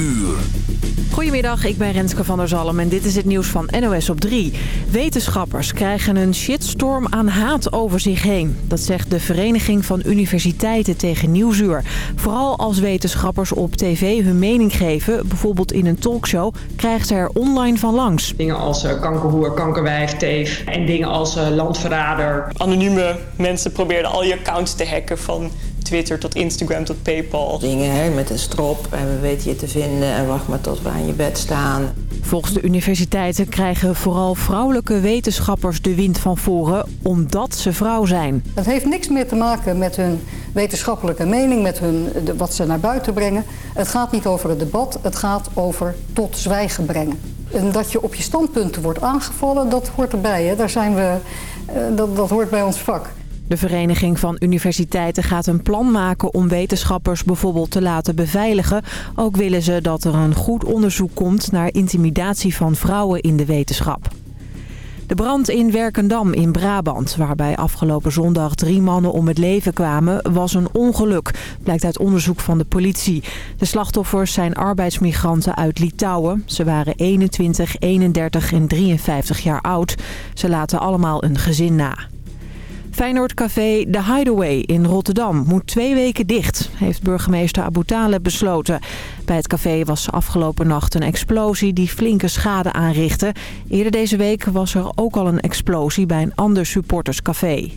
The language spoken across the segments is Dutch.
uur. Goedemiddag, ik ben Renske van der Zalm en dit is het nieuws van NOS op 3. Wetenschappers krijgen een shitstorm aan haat over zich heen. Dat zegt de Vereniging van Universiteiten tegen Nieuwsuur. Vooral als wetenschappers op tv hun mening geven, bijvoorbeeld in een talkshow, krijgen ze er online van langs. Dingen als uh, kankerhoer, kankerwijf, teef en dingen als uh, landverrader. Anonieme mensen probeerden al je accounts te hacken van Twitter tot Instagram tot Paypal. Dingen hè, met een strop en we weten je te vinden en wacht maar tot we aan je bed staan. Volgens de universiteiten krijgen vooral vrouwelijke wetenschappers de wind van voren omdat ze vrouw zijn. Het heeft niks meer te maken met hun wetenschappelijke mening, met hun, de, wat ze naar buiten brengen. Het gaat niet over het debat, het gaat over tot zwijgen brengen. En dat je op je standpunten wordt aangevallen, dat hoort erbij. Hè. Daar zijn we, dat, dat hoort bij ons vak. De Vereniging van Universiteiten gaat een plan maken om wetenschappers bijvoorbeeld te laten beveiligen. Ook willen ze dat er een goed onderzoek komt naar intimidatie van vrouwen in de wetenschap. De brand in Werkendam in Brabant, waarbij afgelopen zondag drie mannen om het leven kwamen, was een ongeluk, blijkt uit onderzoek van de politie. De slachtoffers zijn arbeidsmigranten uit Litouwen. Ze waren 21, 31 en 53 jaar oud. Ze laten allemaal een gezin na. Feyenoord Café The Hideaway in Rotterdam moet twee weken dicht, heeft burgemeester Abu Taleb besloten. Bij het café was afgelopen nacht een explosie die flinke schade aanrichtte. Eerder deze week was er ook al een explosie bij een ander supporterscafé.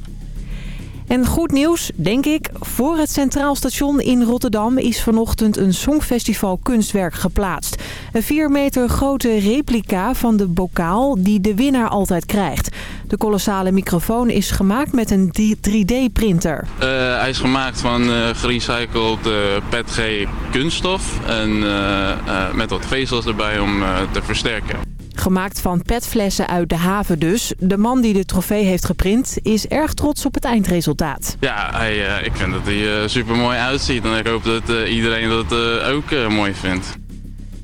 En goed nieuws, denk ik. Voor het Centraal Station in Rotterdam is vanochtend een Songfestival kunstwerk geplaatst. Een 4 meter grote replica van de bokaal die de winnaar altijd krijgt. De kolossale microfoon is gemaakt met een 3D-printer. Uh, hij is gemaakt van uh, gerecycled uh, PETG kunststof en met wat vezels erbij om te versterken. Gemaakt van petflessen uit de haven dus. De man die de trofee heeft geprint is erg trots op het eindresultaat. Ja, hij, uh, ik vind dat hij uh, super mooi uitziet. En ik hoop dat uh, iedereen dat ook mooi vindt.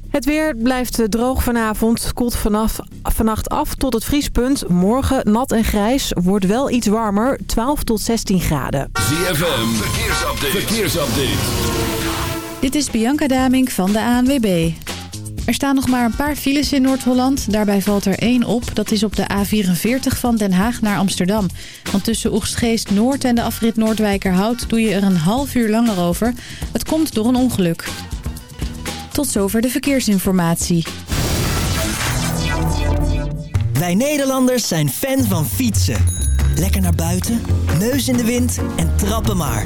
Het weer blijft droog vanavond. Koelt vanaf, vannacht af tot het vriespunt. Morgen nat en grijs. Wordt wel iets warmer. 12 tot 16 graden. ZFM, verkeersupdate. verkeersupdate. Dit is Bianca Damink van de ANWB. Er staan nog maar een paar files in Noord-Holland. Daarbij valt er één op. Dat is op de A44 van Den Haag naar Amsterdam. Want tussen Oegstgeest Noord en de afrit Noordwijkerhout... doe je er een half uur langer over. Het komt door een ongeluk. Tot zover de verkeersinformatie. Wij Nederlanders zijn fan van fietsen. Lekker naar buiten, neus in de wind en trappen maar.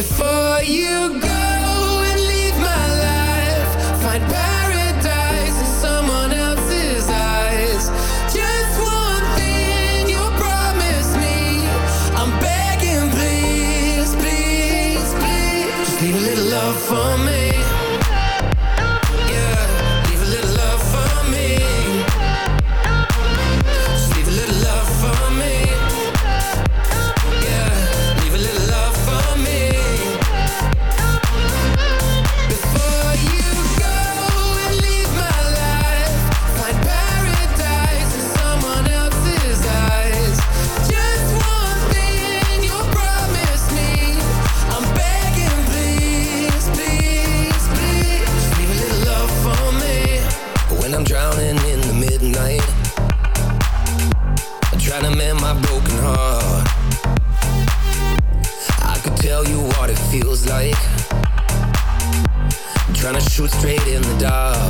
before you go and leave my life. Find shoot straight in the dark.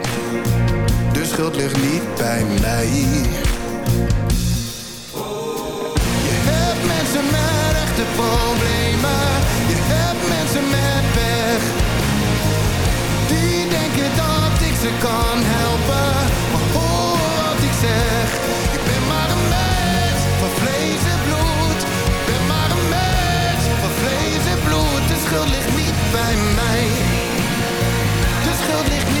Schuld ligt niet bij mij. Je hebt mensen met echte problemen. Je hebt mensen met weg. Die denken dat ik ze kan helpen. Maar hoor wat ik zeg. Ik ben maar een mens van vlees en bloed. Ik ben maar een mens van vlees en bloed. De schuld ligt niet bij mij. De schuld ligt niet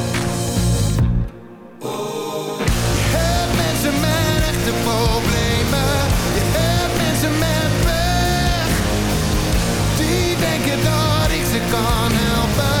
Dat ik ze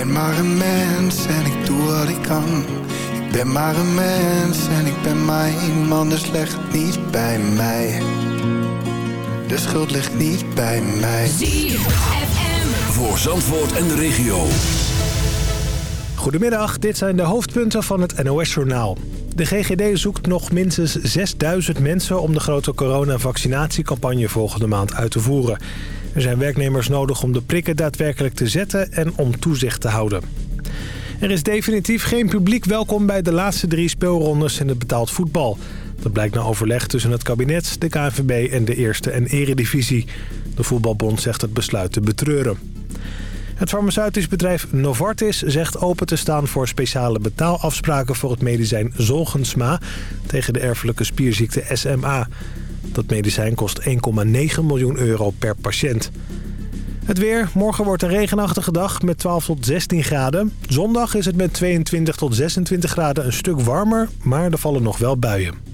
Ik ben maar een mens en ik doe wat ik kan. Ik ben maar een mens en ik ben maar iemand. Dus leg het niet bij mij. De schuld ligt niet bij mij. Voor Zandvoort en de regio. Goedemiddag, dit zijn de hoofdpunten van het NOS-journaal. De GGD zoekt nog minstens 6000 mensen om de grote coronavaccinatiecampagne volgende maand uit te voeren. Er zijn werknemers nodig om de prikken daadwerkelijk te zetten en om toezicht te houden. Er is definitief geen publiek welkom bij de laatste drie speelrondes in het betaald voetbal. Dat blijkt na overleg tussen het kabinet, de KNVB en de Eerste en Eredivisie. De voetbalbond zegt het besluit te betreuren. Het farmaceutisch bedrijf Novartis zegt open te staan voor speciale betaalafspraken voor het medicijn Zolgensma tegen de erfelijke spierziekte SMA. Dat medicijn kost 1,9 miljoen euro per patiënt. Het weer. Morgen wordt een regenachtige dag met 12 tot 16 graden. Zondag is het met 22 tot 26 graden een stuk warmer, maar er vallen nog wel buien.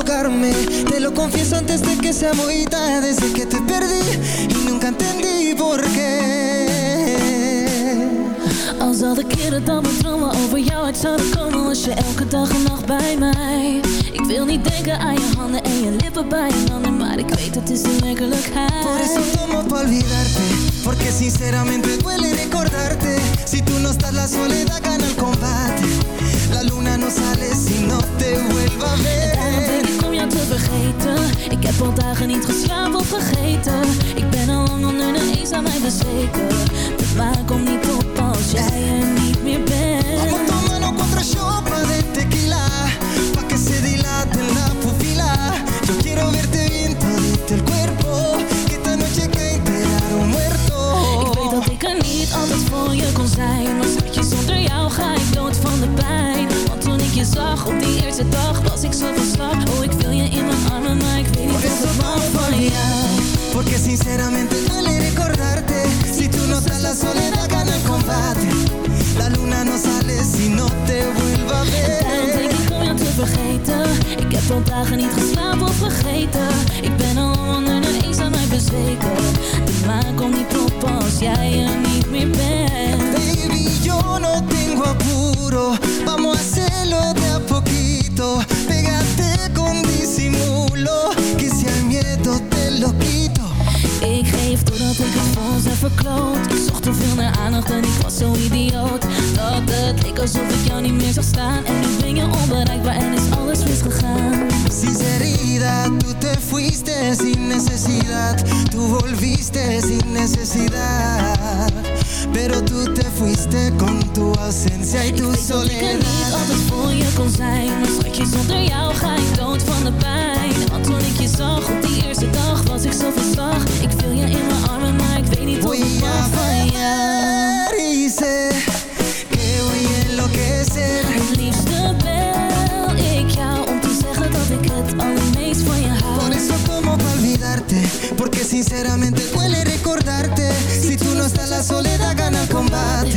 Poder desahogarme Te lo confieso antes de que sea muy tarde. Desde que te perdí y nunca entendí por qué. Als al de keren dat mijn dromen over jou uit zouden komen Was je elke dag en nacht bij mij Ik wil niet denken aan je handen en je lippen bij een ander Maar ik weet het is de werkelijkheid. Por eso tomo pa' olvidarte Porque sinceramente duele recordarte. Si tú no estás la soledad gana el combate. La luna no sale si no te vuelva a Daarom ver denk ik om jou te vergeten. Ik heb al dagen niet geslapen of vergeten. Ik ben al lang onder de eens aan mij bezweken. De maan komt niet op als jij er niet meer bent ga ik dood van de pijn. Want toen ik je zag op die eerste dag Was ik zo van slag. Oh, ik wil je in mijn armen Maar ik weet niet of vamos pa' van jou. Porque sinceramente duele recordarte Si tú no estás la soledad gana el combate. La luna no sale si no te vuelva a Daarom denk ver ik om jou te vergeten. Ik heb al dagen niet geslapen of vergeten. Ik ben al onder de eens aan mij bezweken. De maan komt niet op als jij er niet meer bent aandacht en ik was zo idioot. Dat het leek alsof ik jou niet meer zag staan. En nu ben je onbereikbaar en is alles misgegaan. Sinceridad, tú te fuiste sin necesidad. Tú volviste sin necesidad. Pero tú te fuiste con tu ausencia y tu Ik weet dat ik soledad niet altijd voor je kon zijn. Maar schatje, zonder jou ga ik dood van de pijn. Want toen ik je zag op die eerste dag was ik zo van slag. Ik viel je in mijn armen, maar ik weet niet Voy ik mag van jou ver sé que voy a enloquecer. Het liefste bel ik jou om te zeggen dat ik het allermeest van je hou. Por eso tomo pa' olvidarte Porque sinceramente duele recordarte. Si tú no estás la soledad gana el combate.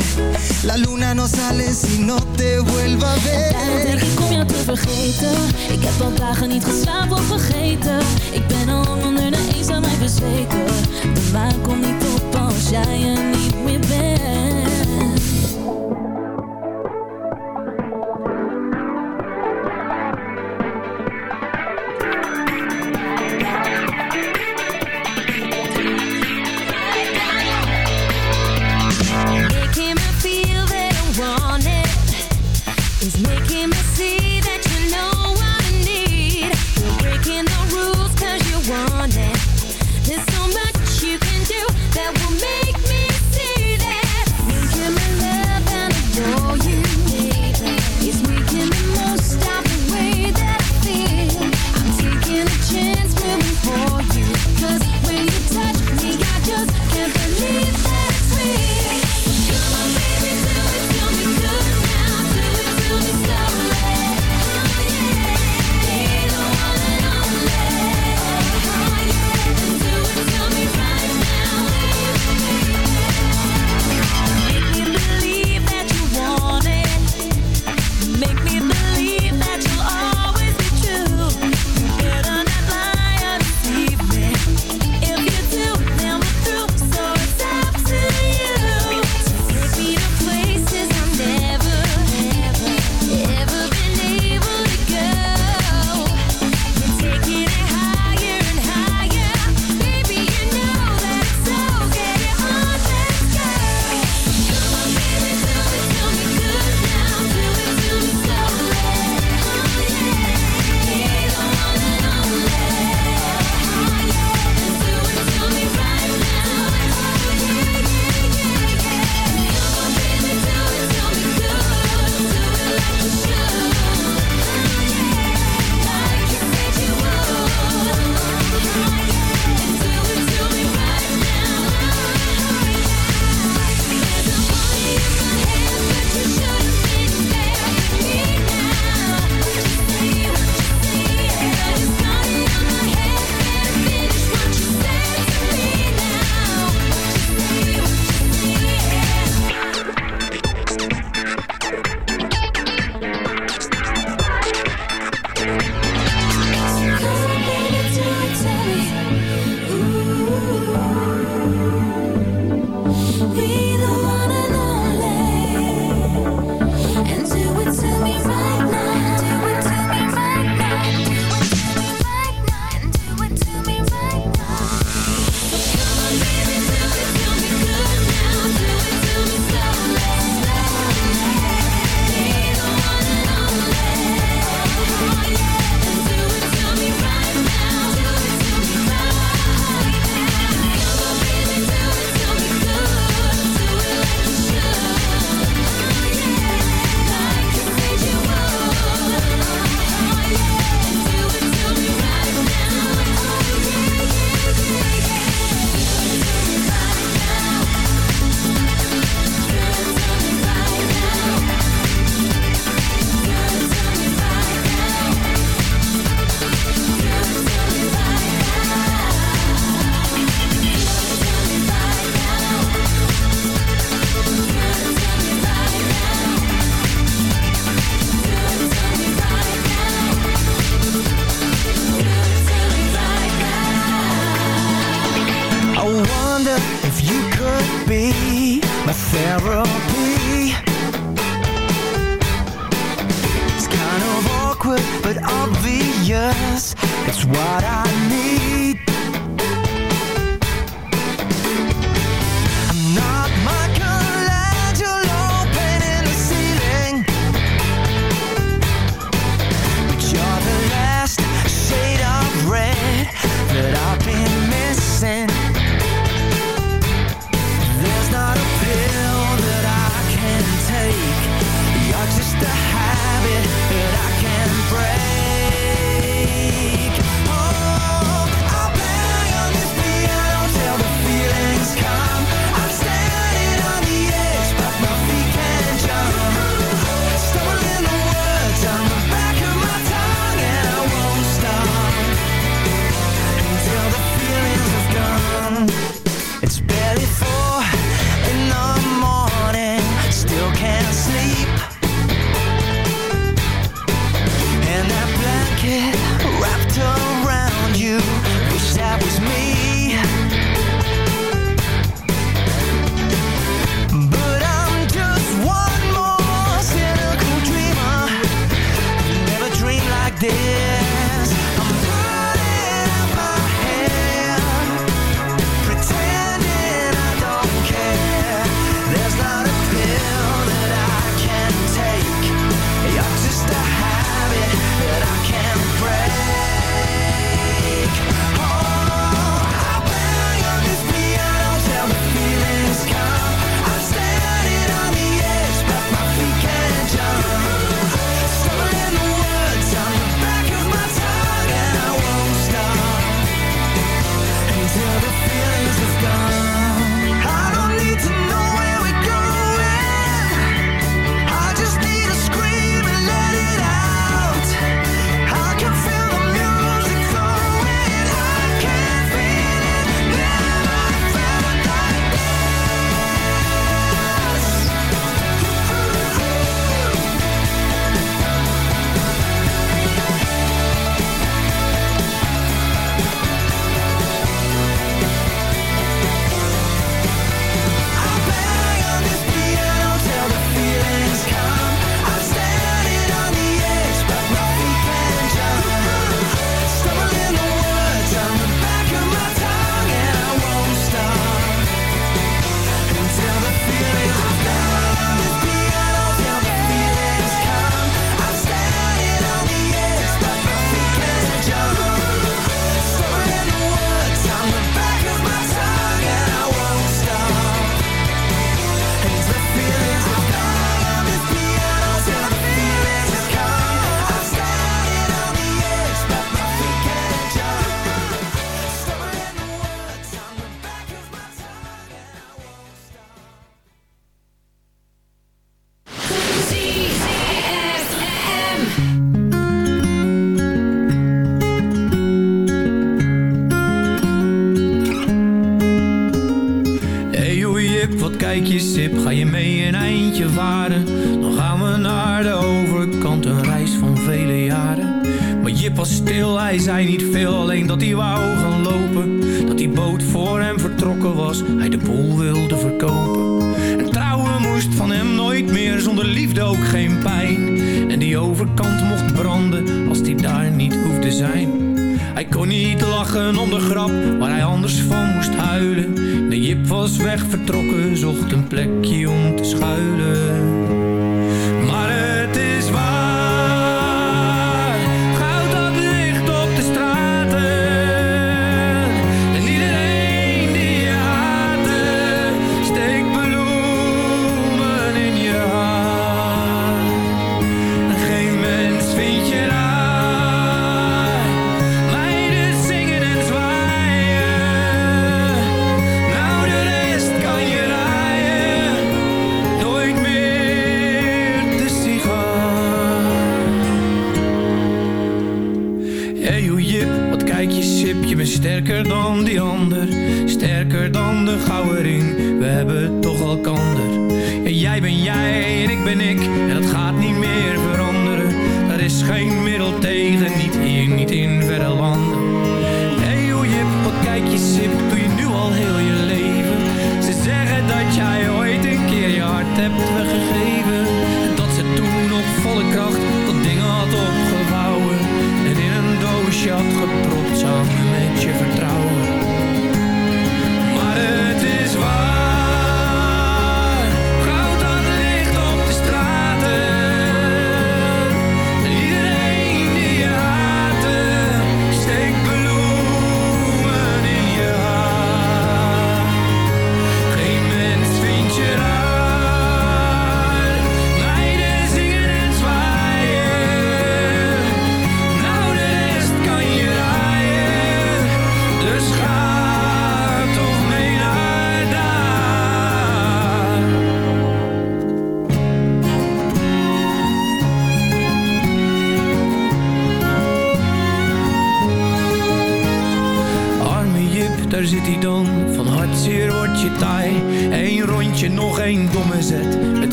La luna no sale si no te vuelva a Daarom denk ver. ik om jou te vergeten. Ik heb al dagen niet geslapen of vergeten. Ik ben al onder de eenzaamheid bezweken. De maan komt niet op als jij er niet meer bent chance to be born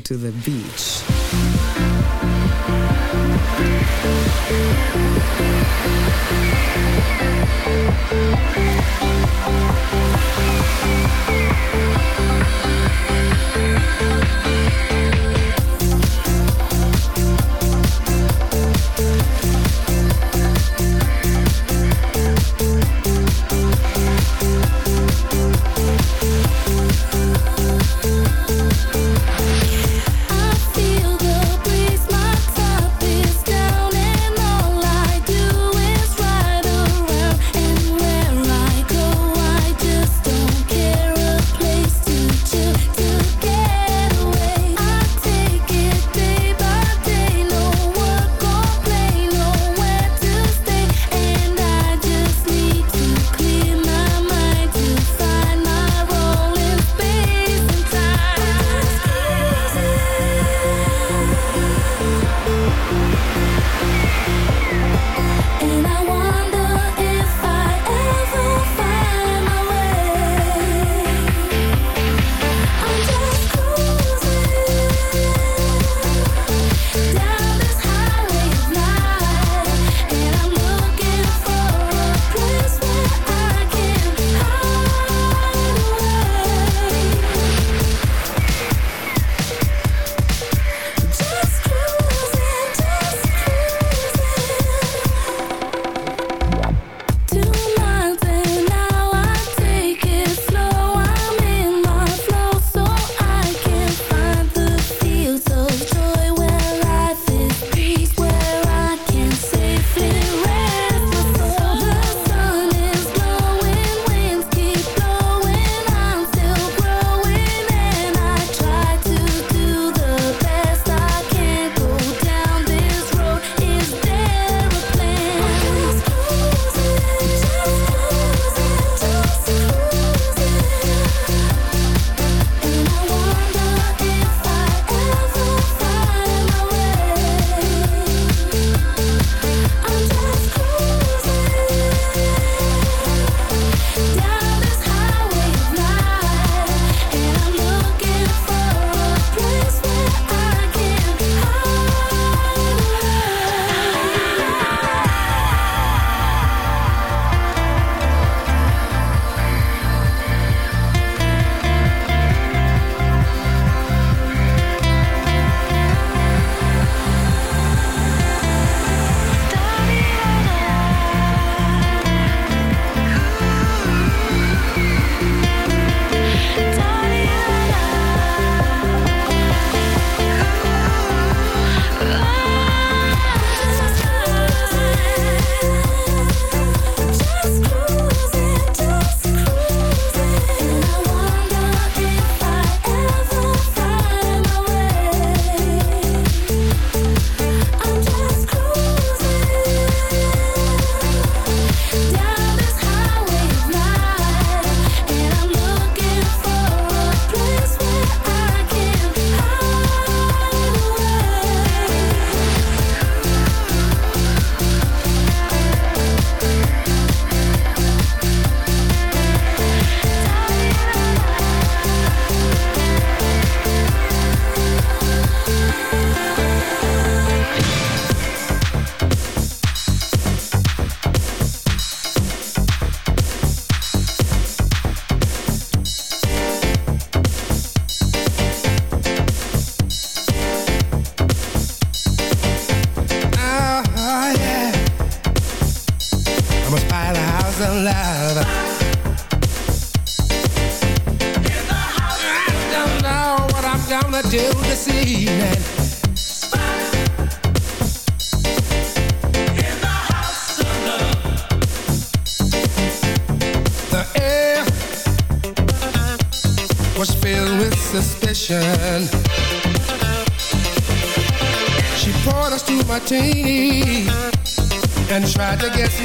To the beach.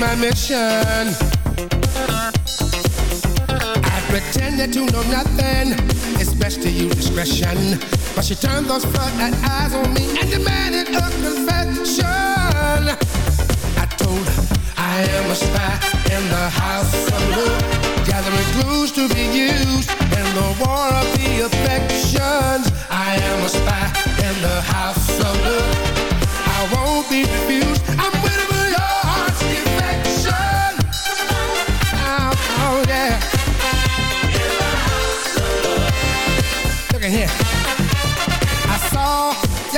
My mission. I pretended to know nothing. It's best to use discretion. But she turned those flood eyes on me and demanded a confession. I told her I am a spy in the house of love, gathering clues to be used in the war of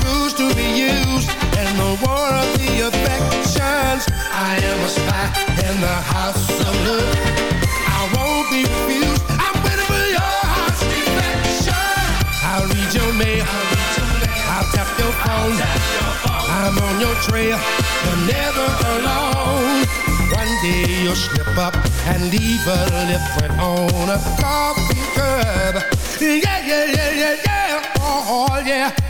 clues to be used in the war of the affections. I am a spy in the house of love. I won't be refused. I'm waiting for your heart's defection. I'll read your mail. I'll tap your phone. I'm on your trail. You're never alone. One day you'll slip up and leave a lip print on a coffee cup. Yeah, yeah, yeah, yeah, yeah. Oh, oh yeah.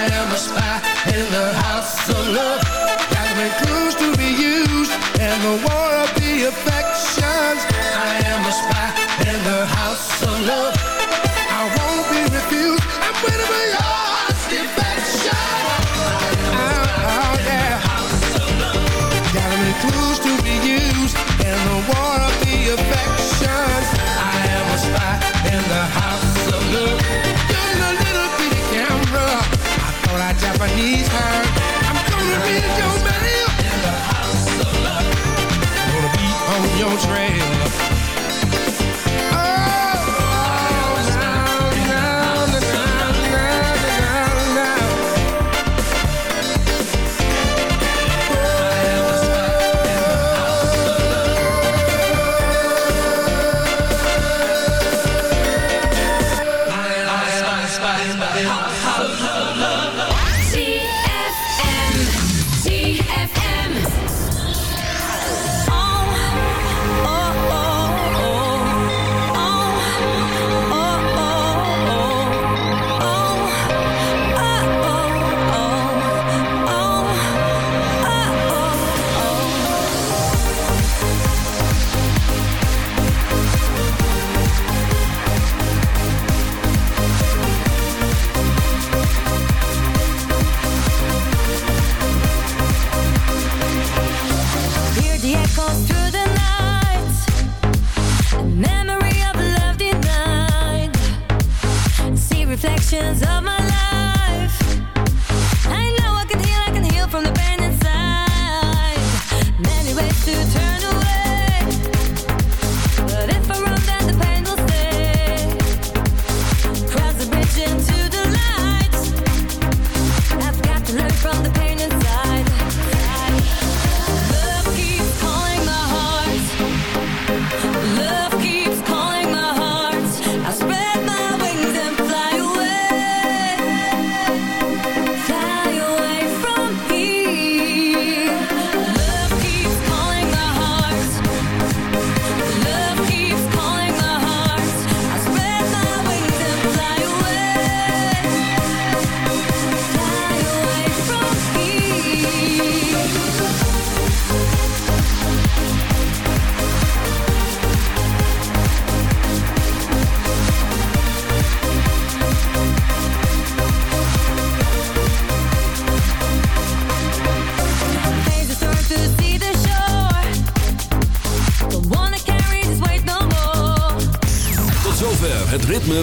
I am a spy in the house of love. Gathering clues to be used in the war of the affections. I am a spy in the house of love. I won't be refused. I'm waiting for your I'm gonna your. In the house of love. Gonna be on your trail.